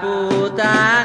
puta.